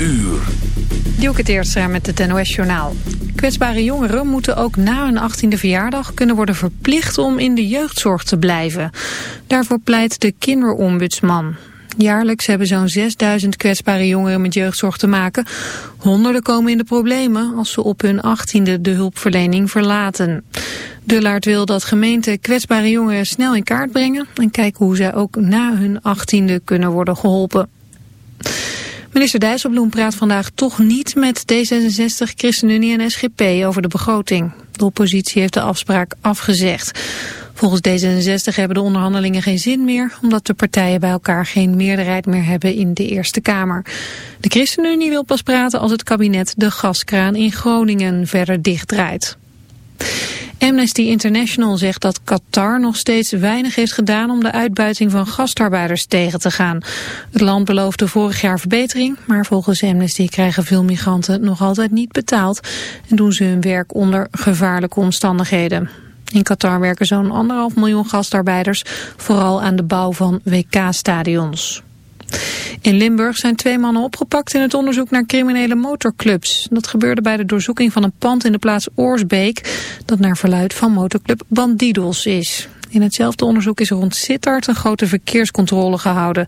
uur. Dielke Teertstra met het NOS-journaal. Kwetsbare jongeren moeten ook na hun 18e verjaardag kunnen worden verplicht om in de jeugdzorg te blijven. Daarvoor pleit de kinderombudsman. Jaarlijks hebben zo'n 6000 kwetsbare jongeren met jeugdzorg te maken. Honderden komen in de problemen als ze op hun 18e de hulpverlening verlaten. Dullaert wil dat gemeenten kwetsbare jongeren snel in kaart brengen... en kijken hoe zij ook na hun 18e kunnen worden geholpen. Minister Dijsselbloem praat vandaag toch niet met D66, ChristenUnie en SGP over de begroting. De oppositie heeft de afspraak afgezegd. Volgens D66 hebben de onderhandelingen geen zin meer... omdat de partijen bij elkaar geen meerderheid meer hebben in de Eerste Kamer. De ChristenUnie wil pas praten als het kabinet de gaskraan in Groningen verder dichtdraait. Amnesty International zegt dat Qatar nog steeds weinig heeft gedaan om de uitbuiting van gastarbeiders tegen te gaan. Het land beloofde vorig jaar verbetering, maar volgens Amnesty krijgen veel migranten nog altijd niet betaald en doen ze hun werk onder gevaarlijke omstandigheden. In Qatar werken zo'n anderhalf miljoen gastarbeiders, vooral aan de bouw van WK-stadions. In Limburg zijn twee mannen opgepakt in het onderzoek naar criminele motorclubs. Dat gebeurde bij de doorzoeking van een pand in de plaats Oorsbeek, dat naar verluid van motorclub Bandidos is. In hetzelfde onderzoek is rond Sittard een grote verkeerscontrole gehouden.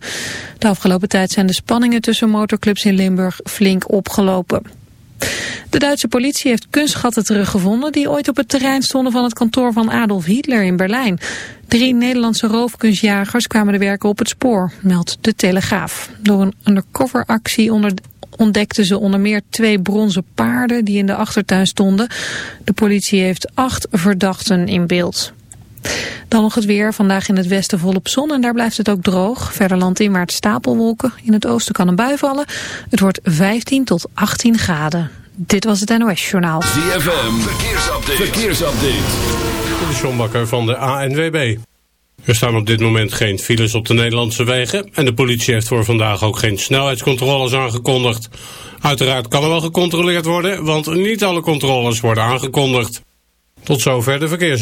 De afgelopen tijd zijn de spanningen tussen motorclubs in Limburg flink opgelopen. De Duitse politie heeft kunstschatten teruggevonden die ooit op het terrein stonden van het kantoor van Adolf Hitler in Berlijn. Drie Nederlandse roofkunstjagers kwamen de werken op het spoor, meldt de Telegraaf. Door een undercoveractie ontdekten ze onder meer twee bronzen paarden die in de achtertuin stonden. De politie heeft acht verdachten in beeld. Dan nog het weer. Vandaag in het westen volop zon en daar blijft het ook droog. Verder landinwaarts stapelwolken. In het oosten kan een bui vallen. Het wordt 15 tot 18 graden. Dit was het NOS Journaal. ZFM. Verkeersupdate. Verkeersupdate. De Sjombakker van de ANWB. Er staan op dit moment geen files op de Nederlandse wegen... en de politie heeft voor vandaag ook geen snelheidscontroles aangekondigd. Uiteraard kan er wel gecontroleerd worden... want niet alle controles worden aangekondigd. Tot zover de verkeers.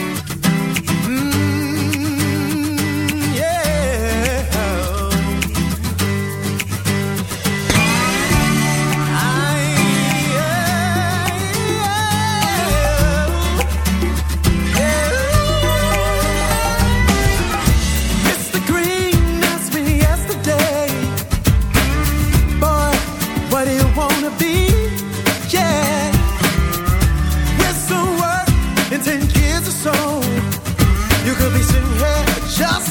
Just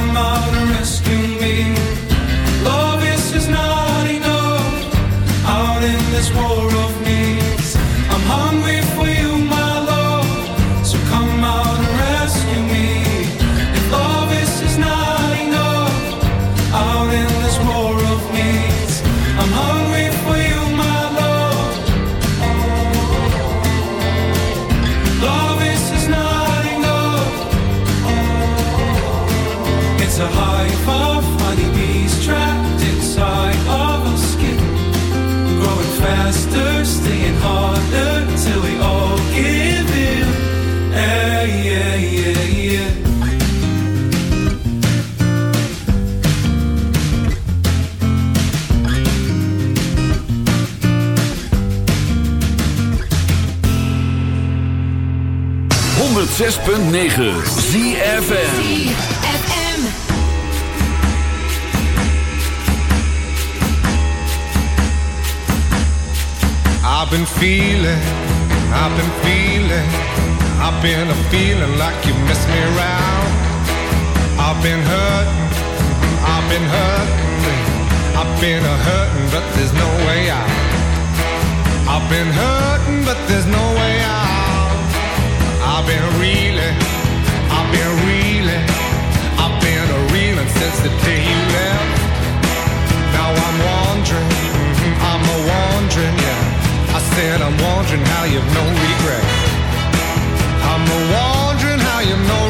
come out and rescue me. Love is just not enough out in this war 106.9 ZFN I've been feeling, I've been feeling, I've been a feeling like you miss me around. I've been hurting, I've been hurting, I've been a hurting, but there's no way out. I've been hurting, but there's no way out. I've been reeling, I've been reeling, I've been a reeling since the day you left. Now I'm wandering, mhm, I'm a wandering, yeah. I said I'm wondering how you've no regret. I'm a wondering how you've no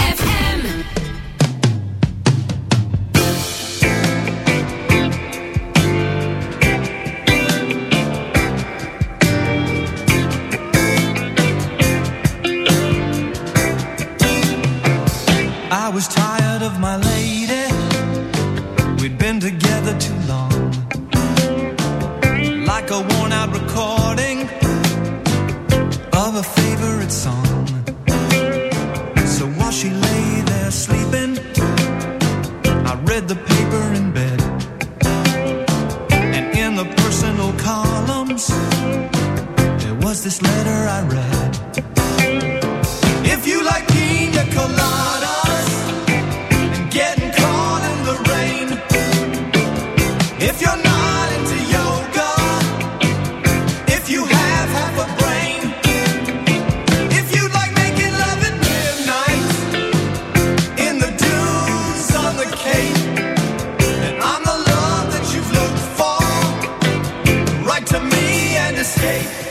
escape.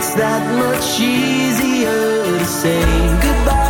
It's that much easier to say goodbye.